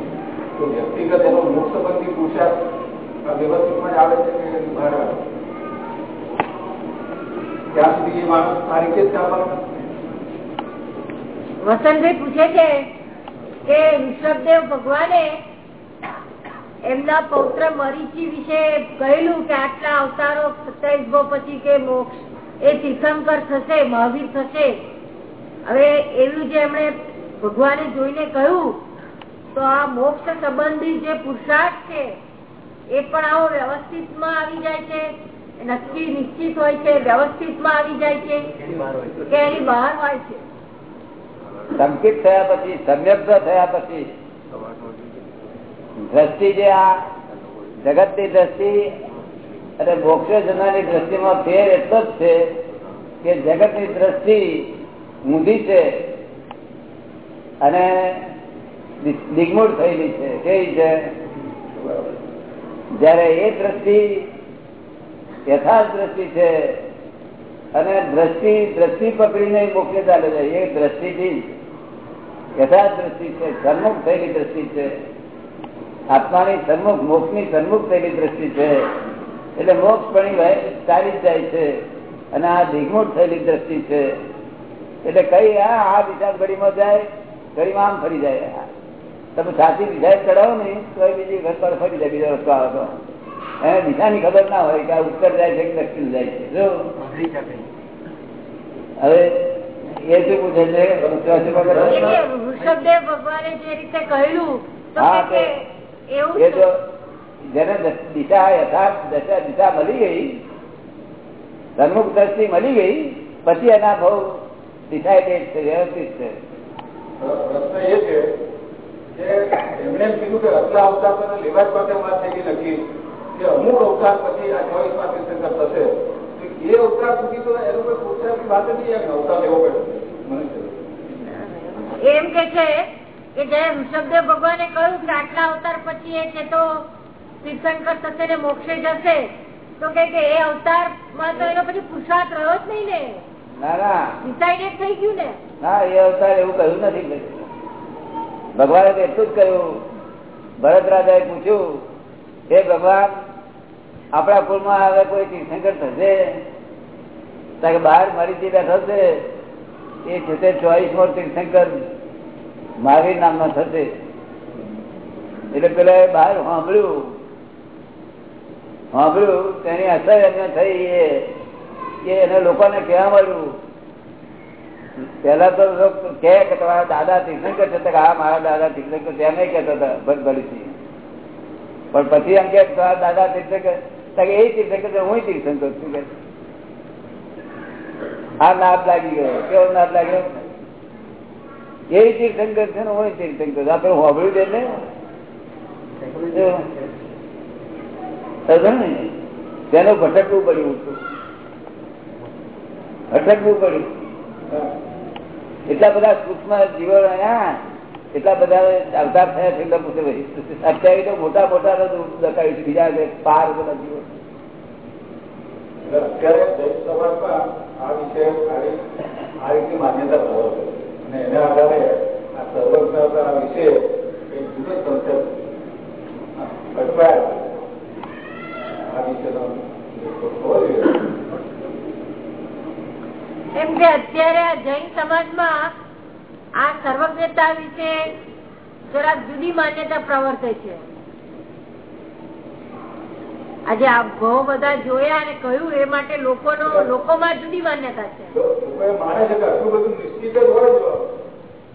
તો વ્યક્તિગત એનો મોક્ષ સંબંધી પુરુષાર્થ આ વ્યવસ્થિતમાં જ આવે છે કે બહાર આવે ત્યાં સુધી એ માણસ આ રીતે જ ચાલવાનો વસંતભાઈ પૂછે છે કે ઋષભદેવ ભગવાને એમના પૌત્ર મરીચી વિશે કહેલું કે આટલા અવતારો સત્યાવીસ ભો પછી કે મોક્ષ, એ તીર્થંકર થશે, મહાવીર થશે હવે એવું જે એમણે ભગવાને જોઈને કહ્યું, તો આ મોક્ષ સંબંધી જે પુરુષાર્થ છે, એ પણ આવો વ્યવસ્થિતમાં આવી જાય છે નક્કી નિશ્ચિત હોય છે, વ્યવસ્થિતમાં આવી જાય છે. કે એની બહાર હોય છે સંકિત થયા પછી, સમ્યક થયા પછી, દ્રષ્ટિ જે આ જગતની દ્રષ્ટિ અને મોક્ષ જનારની દ્રષ્ટિમાં ફેર એટલો જ છે કે જગતની દ્રષ્ટિ ઊંધી છે અને દિગ્મૂળ થયેલી છે. કેવી છે? જયારે એ દ્રષ્ટિ યથાર્થ દ્રષ્ટિ છે અને દ્રષ્ટિ દ્રષ્ટિ પકડીને મોક્ષે ચાલે છે, એ દ્રષ્ટિથી યથાર્થ દ્રષ્ટિ છે સન્મુખ થયેલી દ્રષ્ટિ છે. આત્માની સન્મુખ મોક્ષની સન્મુખ થયેલી દ્રષ્ટિ છે. એટલે મોક્ષ પણ ચાલી જાય છે. અને આ દિગ્મૂઢ થયેલી દ્રષ્ટિ છે. એટલે કઈ આ આ દિશા ઘડીમાં જાય ઘડીમાં આમ ફરી જાય. તમે સાચી વિચાર ચડાવો ને તો બીજી ઘર પર ફરી જાય બીજો રસ્તો આવે તો. એને દિશાની ખબર ના હોય કે આ ઉત્તર જાય છે કે દક્ષિણ જાય છે. જો. હવે એ શું પૂછે છે? ભગવાને જે રીતે કહ્યું એ જો જેને દિશા યથાર્થ દશા દિશા મળી ગઈ સન્મુખ દ્રષ્ટિ મળી ગઈ પછી એના બહુ ડિસાઇડેડ છે વ્યવસ્થિત છે. પ્રશ્ન એ છે એમણે કીધું કે રત્ના અવતાર લેવા જ માટે વાત થઈ ગઈ નથી કે અમુક અવતાર પછી આ ચોવીસમાં તીર્થંકર થશે એ અવતાર સુધી તો એનો કોઈ પુરુષાર્થની વાત કે અવતાર લેવો પડે. એમ કે છે કે જયારે ઋષભદેવ ભગવાને કહ્યું કે આટલા અવતાર પછી એ છે તો તીર્થંકર થશે ને મોક્ષે જશે. તો કે એ અવતારમાં તો એનો પછી પુરુષાર્થ રહ્યો જ નહીં ને. ના ના. ડિસાઇડેડ થઈ ગયું ને. ના એ અવતાર એવું કહ્યું નથી ભગવાને તો એટલું જ કહ્યું. ભરત રાજાએ પૂછ્યું હે ભગવાન આપણા કુળમાં હવે કોઈ તીર્થંકર થશે? કારણ કે બહાર મારી બેઠો છે એ છે તે ચોવીસ મો તીર્થંકર મહાવીર નામનો થશે. એટલે પેલા એ બહાર સાંભળ્યું સાંભળ્યું તેની અસર એમને થઈ એ, કે એને લોકોને કહેવા મળ્યું પેલા તો કે તમારા દાદા તીર્થંકર છે આ મારા દાદા તીર્થંકર છે નહીં કહેતા હતા ભગભરીથી પણ પછી એમ કે તમારા દાદા તીર્થંકર એ તીર્થંકર છે, હું તીર્થંકર છું આ નાદ લાગી ગયો. કેવો નાદ લાગ્યો? એ તીર્થંકર છે ને હોય તીર્થંકર. આપડે હોભળ્યું છે ને? તેનું ભટકવું પડ્યું ભટકવું પડ્યું. એટલા બધા સૂક્ષ્મ જીવન રહ્યા એટલા બધા અવતાર થયા છે એટલે પૂછે અત્યારે તો મોટા મોટા દકાવી છે બીજા પાર બધા જીવો અત્યારે આ વિષય આ રીતે માન્યતા અને એમ કે અત્યારે આ જૈન સમાજમાં આ સર્વજ્ઞતા વિશે જરાક જુદી માન્યતા પ્રવર્તે છે. આજે આ બહુ બધા જોયા અને કહ્યું એ માટે લોકોનો લોકોમાં જુદી માન્યતા છે. માને છે કે આટલું બધું નિશ્ચિત જ હોય જો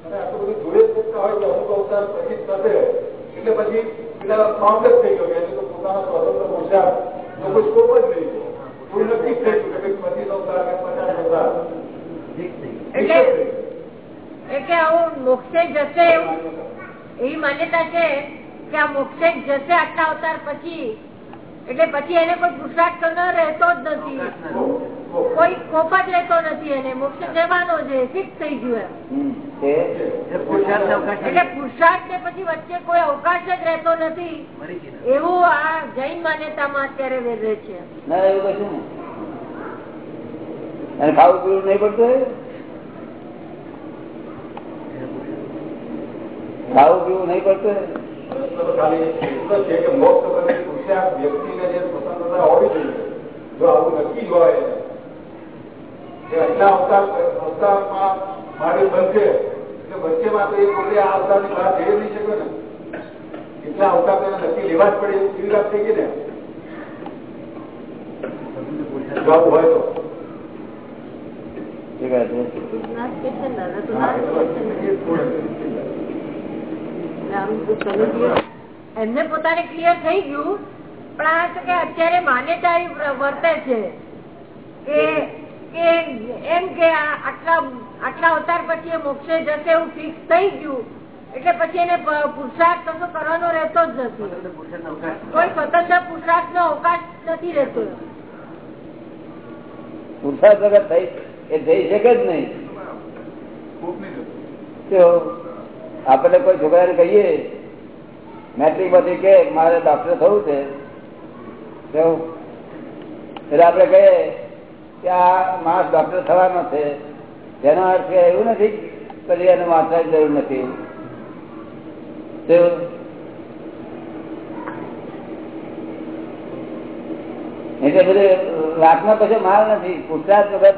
અને આટલું બધું જોડે શકતા હોય કે અમુક અવતાર પછી થશે. એટલે પછી પેલા કાઉન્ટ જ થઈ ગયો કે એની સ્વતંત્ર પુરુષાર્થ તો સ્કોપ જ નહીં. કોઈ નક્કી થઈ ગયું કે પચીસ અવતાર કે પચાસ અવતાર. ફિક્સ થઈ ગયું. એટલે એટલે આવું મોક્ષે જશે એવું એવી માન્યતા છે કે આ મોક્ષે જશે આટલા અવતાર પછી એટલે પછી એને કોઈ પુરુષાર્થ તો રહેતો જ નથી. કોઈ કોપ જ રહેતો નથી એને. મોક્ષ જવાનો છે ફિક્સ થઈ ગયું એટલે પુરુષાર્થ ને પછી વચ્ચે કોઈ અવકાશ જ રહેતો નથી. એવું આ જૈન માન્યતામાં અત્યારે વેરે છે. ના એવું કશું અને ખાવું પીવું નહીં પડતું? ખાવું પીવું નહીં પડતું એટલો પુરુષાર્થ વ્યક્તિને જે સ્વતંત્રતા હોવી જોઈએ જો આવું નક્કી હોય કે આટલા અવતાર અવતારમાં મારી બનશે એટલે વચ્ચેમાં તો એ પોતે આ અવતારની બહાર જઈ નહીં શકે ને. એટલા અવતાર તેને નક્કી લેવા જ પડે એવી વાત થઈ ગઈ ને. જવાબ હોય તો. ઠીક એમને પોતાને ક્લિયર થઈ ગયું. પણ આ તો કે અત્યારે માન્યતા વર્તે છે. કે કે એમ કે આટલા આટલા અવતાર પછી એ મોક્ષે જશે એવું ફિક્સ થઈ ગયું. એટલે પછી એને પુરુષાર્થ કશો કરવાનો રહેતો જ નથી. કોઈ સ્વતંત્ર પુરુષાર્થ નો અવકાશ નથી રહેતો. પુરુષાર્થ વગર થઈ એ થઈ શકે જ નહીં. ખૂબ નહીં થતું. તો આપણે કોઈ છોકરાને કહીએ મેટ્રિક પછી કે મારે ડોક્ટર થવું છે. એટલે આપણે કહીએ કે આ માણસ ડોક્ટર થવાનો છે. તેનો અર્થ એવું નથી પછી એને વાંચવાની જરૂર નથી. એટલે બધું વાતમાં પછી માલ નથી. પુરસાદ વગર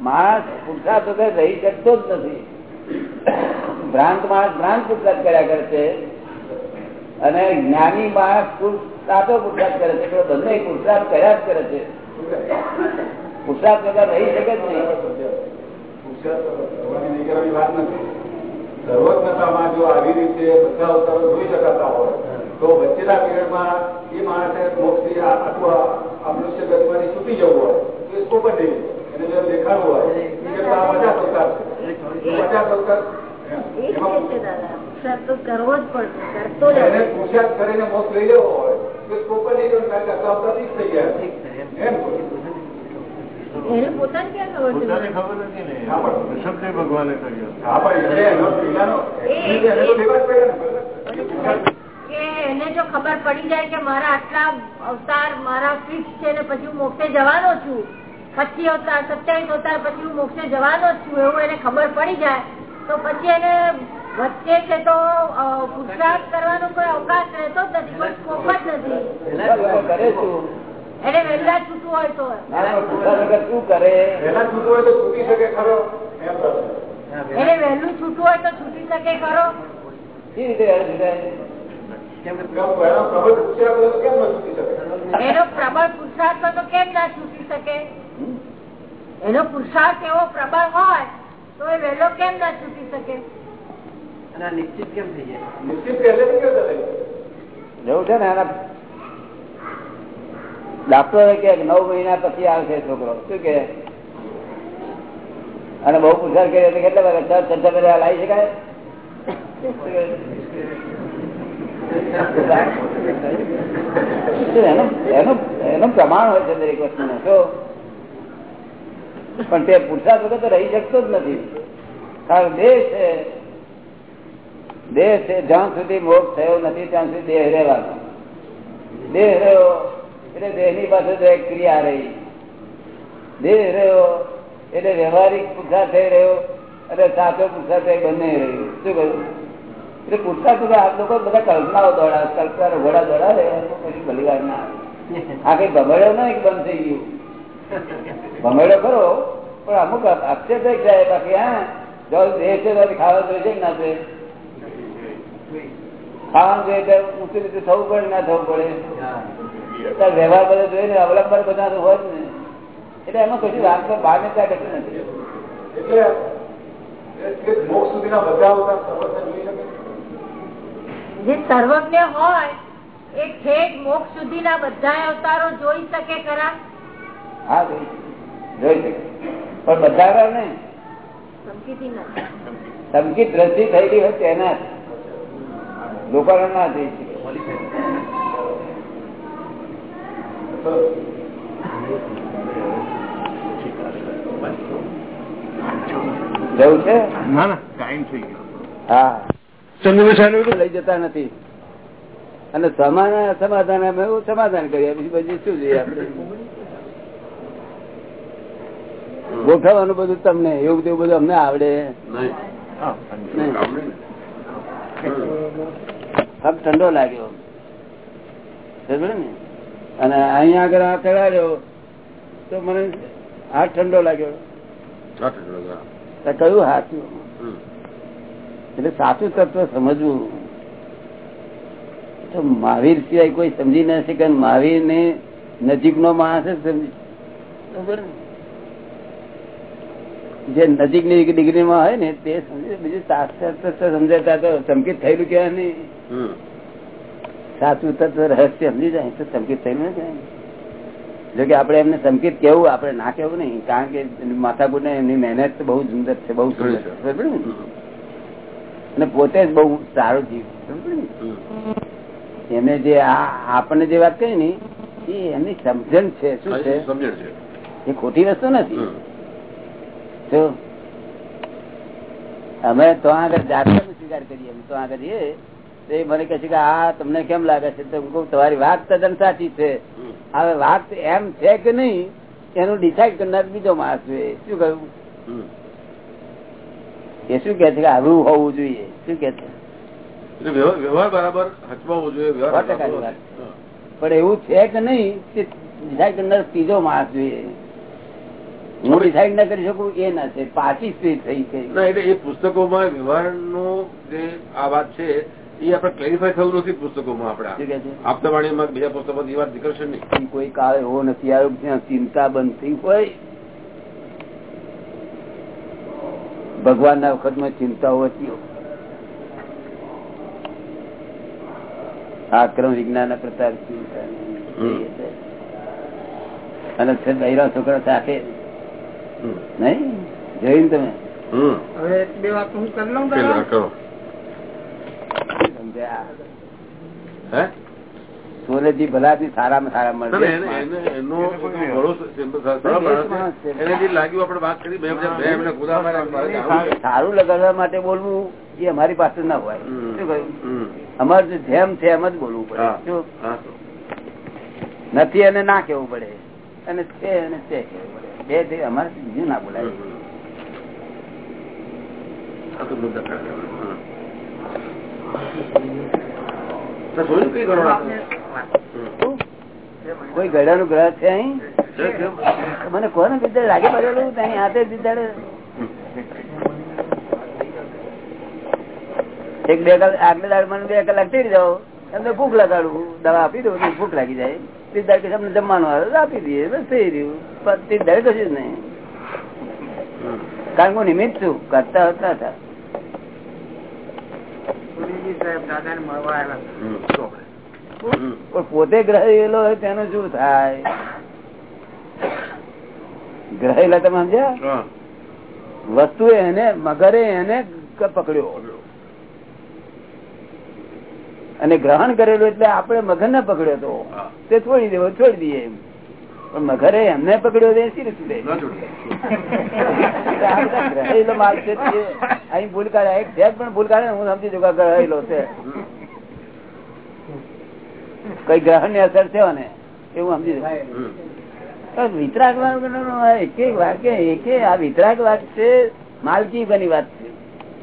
માણસ પુરસાદ વગર રહી શકતો જ નથી. ભ્રાંત માણસ ભ્રાંત પુરસાદ કર્યા કરે છે. અને જ્ઞાની માણસ પુરુષ સાચો પુરુષાર્થ કરે છે. બંને પુરુષાર્થ કર્યા જ કરે છે. પુરુષાર્થ કરતા રહી શકે જ નહીં. સર્વજ્ઞતામાં જો આવી રીતે બધા અવતારો જોઈ શકાતા હોય તો વચ્ચેના પીરિયડમાં એ માણસે મોક્ષથી અથવા અમૃષ્ય ગતિમાંથી છૂટી જવું હોય તો એ સ્કોપ જ નહીં. એને જો દેખાડવું હોય એ કરતા આ પચાસ અવતાર છે. પચાસ અવતાર એમાં દાદા. પુરુષાર્થ તો કરવો જ પડશે કરતો એને પુરુષાર્થ કરીને મોક્ષ લઈ લેવો હોય પોતાને ક્યાં ખબર નથી ને. હા, પણ- શબ્દ ભગવાને કર્યો. કે એને જો ખબર પડી જાય કે મારા આટલા અવતાર મારા ફિક્સ છે ને પછી હું મોક્ષે જવાનો છું. પચીસ અવતાર સત્યાવીસ અવતાર પછી હું મોક્ષે જવાનો જ છું એવું એને ખબર પડી જાય. તો પછી એને વચ્ચે છે તો અ, કરવાનો કોઈ અવકાશ રહેતો જ નથી કોઈ સ્કોપ જ નથી. એને વહેલા છૂટવું હોય તો. શું કરે? પહેલા છૂટવું હોય તો છૂટી શકે ખરો. એને વહેલું છૂટવું હોય તો છૂટી શકે ખરો. એનો પ્રબળ પુરુષાર્થ તો કેમ ના છૂટી શકે? એનો પુરુષાર્થ એવો પ્રબળ હોય તો એ વહેલો કેમ ના છૂટી શકે? અને નિશ્ચિત કેમ થઈ જાય? નિશ્ચિત પહેલેથી કેવું છે ને એના ડોક્ટરો કે નવ મહિના પછી આવશે છોકરો. શું કે અને બહુ પૂછાર કરી કેટલા વાગે? છ છ પહેલા લાવી શકાય? એનું એનું એનું પ્રમાણ હોય છે દરેક વસ્તુનું. તો પણ તે પુરુષાર્થ વગર રહી શકતો જ નથી. કારણ દેહ છે. દેહ છે, જ્યાં સુધી મોગ થયો નથી, ત્યાં સુધી દેહ રહેવાનો. દેહ રહ્યો એટલે દેહની પાસે તો એક ક્રિયા રહી. દેહ રહ્યો એટલે વ્યવહારિક પુરસાદ થઈ રહ્યો અને સાચો પુરસાદ થઈ બંને રહ્યું. શું કહ્યું? એટલે પુરસાદ સુધી આ લોકો બધા કલ્પનાઓ દોડા કલ્પના ઘોડા દોડાવે પછી ભલી ના આ કઈ ભમેડો નહીં કે બંધ થઈ ગયું? ભમેડો ખરો પણ અમુક અક્ષર થઈ જાય બાકી હા? જો દેહ છે ખાવા જોઈએ છે કે ના જોઈએ? ખાવાનું જોઈએ તો ઊંચી રીતે થવું પડે ના થવું પડે? વ્યવહાર બધો જોઈએ ને અવલંબન બધા હોય જ ને. એટલે એમાં કશું વાત તો બહાર ને ત્યાં કશું નથી એ કે મોક્ષ સુધીના બધા અવતાર સર્વજ્ઞ જોઈ શકે? જે સર્વજ્ઞ હોય એ છેક મોક્ષ સુધીના બધા અવતારો જોઈ શકે ખરા? હા જોઈ જોઈ શકે. પણ બધા વાર નહીં. ધમકી દ્રષ્ટિ થયેલી હોય તેના લોકો ના જઈ શકે જવું છે? ના ના ટાઈમ થઈ ગયો. હા. ચંદ્રભાઈ લઈ જતા નથી. અને સમાન સમાધાન અમે એવું સમાધાન કરીએ. બીજું પછી શું જોઈએ આપણે? ગોઠવવાનું બધું તમને એવું તેવું બધું અમને આવડે. પગ ઠંડો લાગ્યો. ને? અને અહીંયા આગળ આ ચડાડ્યો તો મને હાથ ઠંડો લાગ્યો. કયું હાથ? એટલે સાચું તત્વ સમજવું. તો મહાવીર સિવાય કોઈ સમજી ના શકે મહાવીર ને નજીક નો માણસ સમજી. બરોબર ને? જે નજીકની ડિગ્રી માં હોય ને તે સમજી બીજું શાસ્ત્ર તત્વ સમજાતા તો ચમકીત થયેલું કેવાય નહીં. સાચું તત્વ રહસ્ય સમજી જાય તો ચમકીત થયેલું નથી જો કે આપણે એમને સંકેત કેવું આપણે ના કેવું નહીં કારણ કે માથાકૂટ એમની મહેનત બહુ સુંદર છે બહુ સુંદર છે બરાબર ને? અને પોતે જ બહુ સારો જીવ? એમને જે આપણને જે વાત કહી ને એ એમની સમજણ છે શું છે? એ ખોટી વસ્તુ નથી. અમે તો આગળ જાતે સ્વીકાર કરીએ તો આગળ જઈએ તો મને કહે છે કે આ તમને કેમ લાગે છે? તો કહું, તમારી વાત તદ્દન સાચી છે. હવે વાત એમ છે કે નહીં એનું ડિસાઈડ કરનાર બીજો માણસ છે. શું કહ્યું? એ શું કે છે કે આવું હોવું જોઈએ? શું કે છે? વ્યવહાર બરાબર હચવાવો જોઈએ. પણ એવું છે કે નહીં કે ડિસાઈડ કરનાર ત્રીજો માણસ જોઈએ. હું ડિસાઈડ ના કરી શકું એ ના છે પાછી સ્પીડ થઈ છે. ના એટલે એ પુસ્તકોમાં વ્યવહારનો જે આ વાત છે એ આપણે ક્લેરિફાય થયું નથી પુસ્તકોમાં શું આપણે કે છે આપતાવાણીમાં બીજા પુસ્તકોમાં એ વાત નીકળશે નહીં. કોઈ કાળ એવો નથી આવ્યો ચિંતા બનતી હોય. ભગવાન ના વખતમાં ચિંતાઓ હતી. આક્રમ વિજ્ઞાન ના પ્રતાપ ચિંતા અને છોકરા સાથે. નહીં? જોયું ને તમે. હમ. હવે બે વાત હું કરી લઉં કરો. સમજ્યા? સોનેજી ભલાથી સારામાં સારા એને- મળે એને- એનો એનો. એને. સારું લગાડવા માટે બોલવું એ અમારી પાસે ના હોય. હમ. શું કહ્યું? અમારે જેમ છે એમ જ બોલવું પડે. નથી અને ના કેવું પડે. અને છે અને છે કેવું પડે. બે તે અમારે બીજું ના બોલાય. કોઈ ગળા ગળાનું ગ્રહ છે. મને કોને બિદાડે લાગે પડેલું ત્યાં હાથે બિદાડે એક બે કલાક આગલે દાડ મને બે કલાક તેડી જાઓ. એમને ભૂખ લગાડું દવા આપી દઉં ભૂખ લાગી જાય. કે તમને જમવાનું આવે આપી દઈએ. બસ થઈ રહ્યું. પણ ડર કશું જ નહીં. કારણ કે હું નિમિત્ત છું કરતા હતા હતા. પોતે ગ્રહેલો હોય તેનું શું થાય? ગ્રહેલા તમે સમજ્યા? વસ્તુ એને મગરે એને પકડ્યો. અને ગ્રહણ કરેલું એટલે આપણે મગર ને પકડ્યો તો. તે છોડી દેવો છોડી દઈએ એમ. પણ મગરે એમને પકડ્યો એ સી રીતે માલ છે અહીં ભૂલ કાઢે. એક સહેજ પણ ભૂલ કાઢે હું સમજી જઉં કે ગ્રહેલો છે. કઈ ગ્રહણની અસર છે ને એવું સમજી વિતરાક વાળું એક એક વાક્ય એક આ વિતરાક વાત છે માલકી બની વાત છે.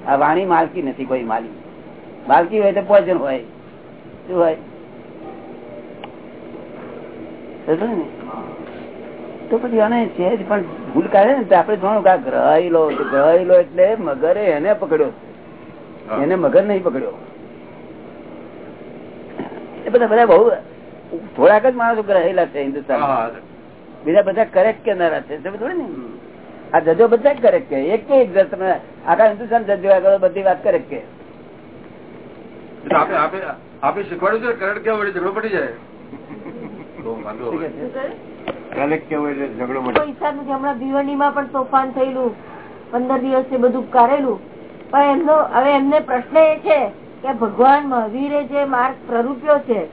આ વાણી માલકી નથી કોઈ માલી માલકી હોય તો પોઈઝન હોય. શું હોય? ને? તો પછી આને છે જ પણ ભૂલ કાઢે ને તો આપણે જોવાનું કે ગ્રહેલો. ગ્રહેલો એટલે મગરે એને પકડ્યો એને મગર નહીં પકડ્યો. એ બધા બધા બહુ થોડાક જ માણસો ગ્રહેલા છે હિન્દુસ્તાન. બીજા બધા કરેક્ટ કેનારા છે. થોડી ને? આ જજો બધા કરેક્ટ કે. એક કે એક જજ. તમે આખા હિન્દુસ્તાન જજો આગળ બધી વાત કરેક્ટ કે. આપે શીખવાડ્યું છે કરેક્ટ કેવા ઝઘડો પડી જાય. કેવો એટલે ઝઘડો પણ તોફાન થયેલું. પંદર દિવસ બધું કરેલું. પણ એમનો હવે એમને પ્રશ્ન એ છે કે ભગવાન મહાવીરે જે માર્ગ પ્રરૂપ્યો છે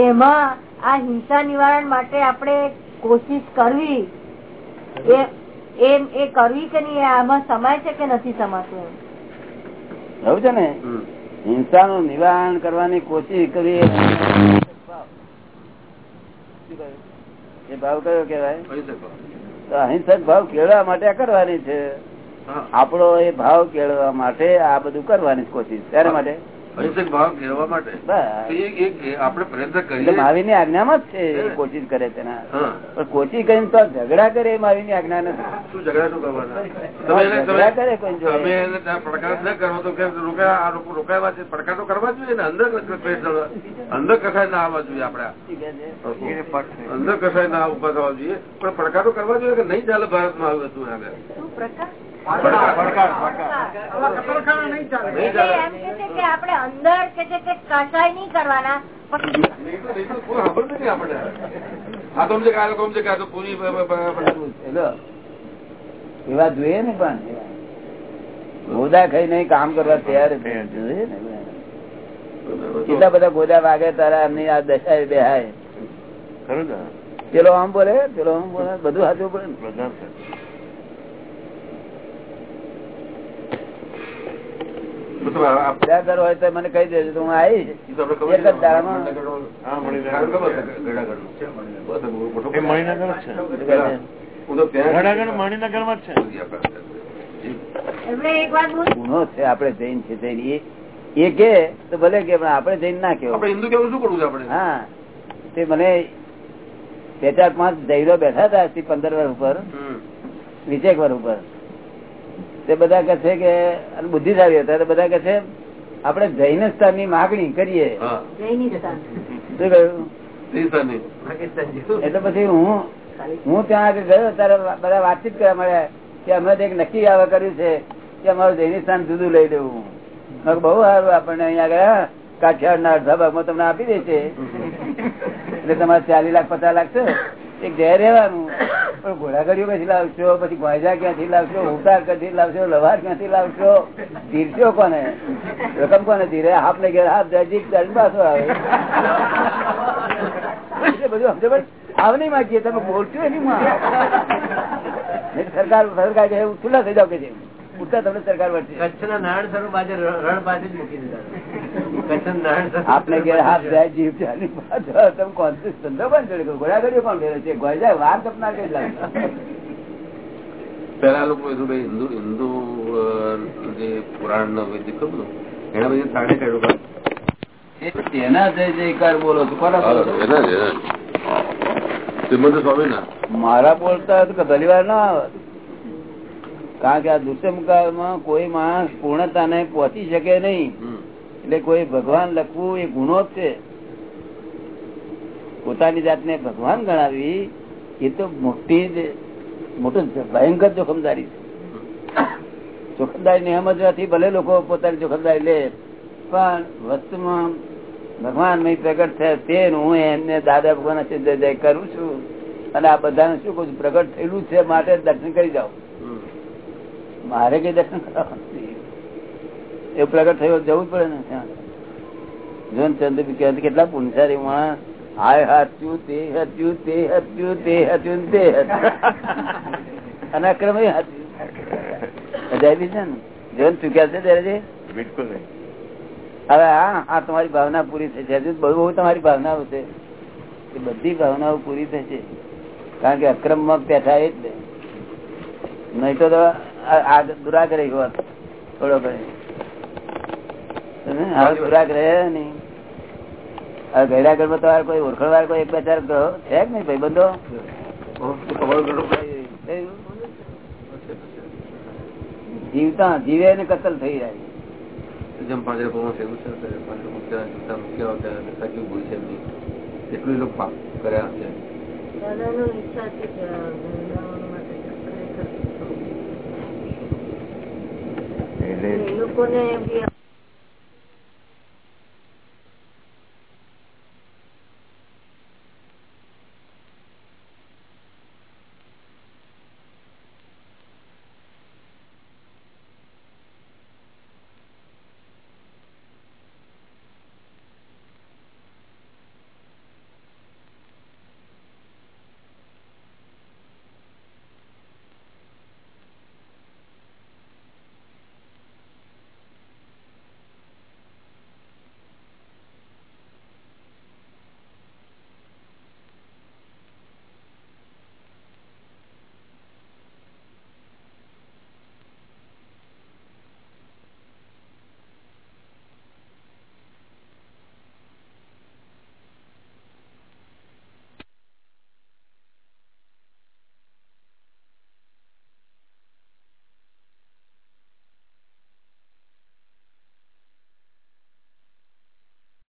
એમાં આ હિંસા નિવારણ માટે આપણે કોશિશ કરવી. એ એમ એ કરવી કે નહીં આમાં સમાય છે કે નથી સમાતું એમ? એવું છે ને? હિંસા નું નિવારણ કરવાની કોશિશ કરી એ ભાવ કયો કેવાય તો અહિંસક ભાવ કેળવા માટે આ કરવાની છે. આપણો એ ભાવ કેળવા માટે આ બધું કરવાની કોશિશ. ત્યારે માટે? અહિંસક ભાવ કેળવવા માટે. બસ. તો એક એક આપણે પ્રયત્ન કરીએ. મહાવીરની આજ્ઞામાં જ છે કોશિશ કરે તેના પણ કોશિશ કરીને તો ઝઘડા કરે એ માવી ની આજ્ઞા નથી. શું ઝઘડા શું કરવાના? તમે એને ઝઘડા કરે તમે એને ત્યાં પડકાર ન કરો તો કે આ લોકો રોકાવા છે? પડકાર તો કરવા જોઈએ ને. અંદર અંદર કસાય ના આવવા જોઈએ આપડે અંદર કસાય ના ઊભા થવા જોઈએ. પણ પડકારો કરવા જોઈએ કે નહીં ચાલે ભારતમાં આવ્યું હતું આગળ આપણે અંદર કે છે કે કસાય નહીં કરવાના. તો- તો તો તો એવા જોઈએ ને પણ. ગોદા ખાઈ નહીં કામ કરવા તૈયાર જોઈએ ને કેટલા બધા ગોદા વાગે તારા એમની આ દશા બેહાય. ને? પેલો આમ બોલે પેલો આમ બોલે બધું સાચું પડે ને. છે. એમણે એક વાત બોલી. ગુનો છે આપડે જૈન છે જૈન. એ કે તો ભલે કે પણ આપણે જૈન ના કેવું હિન્દુ કેવું શું કરવું છે આપણે? હા. તે મને બે ચાર પાંચ જૈનો બેઠા હતા પંદર વર્ષ ઉપર. વીસેક વર્ષ ઉપર. તે બધા કે છે કે બુદ્ધિશાળી હતા તે બધા કે છે આપણે જૈનસ્તાનની માગણી કરીએ. શું કહ્યું? એટલે પછી હું હું ત્યાં આગળ ગયો ત્યારે બધા વાતચીત કરવા મળ્યા કે અમે એક નક્કી આવા કર્યું છે કે અમારું જૈનિસ્તાન જુદું લઈ લેવું. બહુ સારું આપણને અહીંયા ગયા કાઠિયાવાડ ના અડધા ભાગમાં તમને આપી દે છે. એટલે તમારે ચાલીસ લાખ પચાસ લાખ છે. એક ઘેર રહેવાનું. પણ ઘોડાગડીઓ ક્યાંથી લાવશો? પછી ગોયજા ક્યાંથી લાવશો? ઉતાર ક્યાંથી લાવશો? લવાર ક્યાંથી લાવશો? ધીરશો કોને? રકમ કોને ધીરે? હાફ ને ઘેર હાફ ચાલીને પાછો આવે. બધું સમજો આવ નહીં માગીએ, તમે બોલશો એની માં. સરકાર સરકાર કે ખુલ્લા થઈ જાવ કે છે ઉઠતા તમને સરકાર વળશે. કચ્છના નારાયણ સરોવર બાજુ રણ બાજુ જ મૂકી દીધા કચ્છના નારાયણ સરોવર ઘેર હાથ જાય તમે ધંધો જોડે ઘોડાગડીઓ કોણ ફેરે છે? ગોયજા વાર તપના કઈ પેલા લોકો એ ભાઈ હિન્દુ હિન્દુ જે પુરાણ નો જે ખબર એના પછી તાણે કામ. તેના જય જયકાર બોલો છો. કોના બોલો છો? એના જ, શ્રીમંત સ્વામી ના મારા બોલતા તો ભલી વાર ના આવે. કારણ કે આ દુષ્મ કાળમાં કોઈ માણસ પૂર્ણતાને પહોંચી શકે નહીં. એટલે કોઈ ભગવાન લખવું એ ગુનો જ છે. પોતાની જાતને ભગવાન ગણાવી એ તો મોટી જ મોટું ભયંકર જોખમદારી છે. જોખમદારી ને સમજવાથી ભલે લોકો પોતાની જોખમદારી લે પણ વસ્તુમાં ભગવાન મય પ્રગટ થયા તે હું એમને દાદા ભગવાન કરું છું. અને આ બધાને શું કહું પ્રગટ થયેલું છે માટે દર્શન કરી હમ. મારે કઈ દર્શન કરવા પ્રગટ થયો જવું જ પડે ને ત્યાં. જોન ચંદ્ર કેટલા પુનસારી માણસ. હાય હાચ્યું તે હતું તે હતું તે હતું તે અને અક્રમ એ છે ને? જોન ચુક્યા છે ત્યારે બિલકુલ નહીં. હવે હા આ તમારી ભાવના પૂરી થઈ છે. હજુ બહુ બહુ તમારી ભાવનાઓ છે. એ બધી ભાવનાઓ પૂરી થશે કારણ કે અક્રમમાં બેઠા એ જ ને નહીં તો દુરાગ્રહી હોત થોડો ઘણી હવે દુરાગ્રહ નહીં. હવે ગૈરાગઢમાં તમારે કોઈ ઓળખણવાર કોઈ એક બે ચાર ગ્રહો છે કે નહીં ભાઈ બંધો જીવતા જીવે ને કતલ થઈ જાય. એટલું લોકો પાપ કર્યા છે. 如果那边。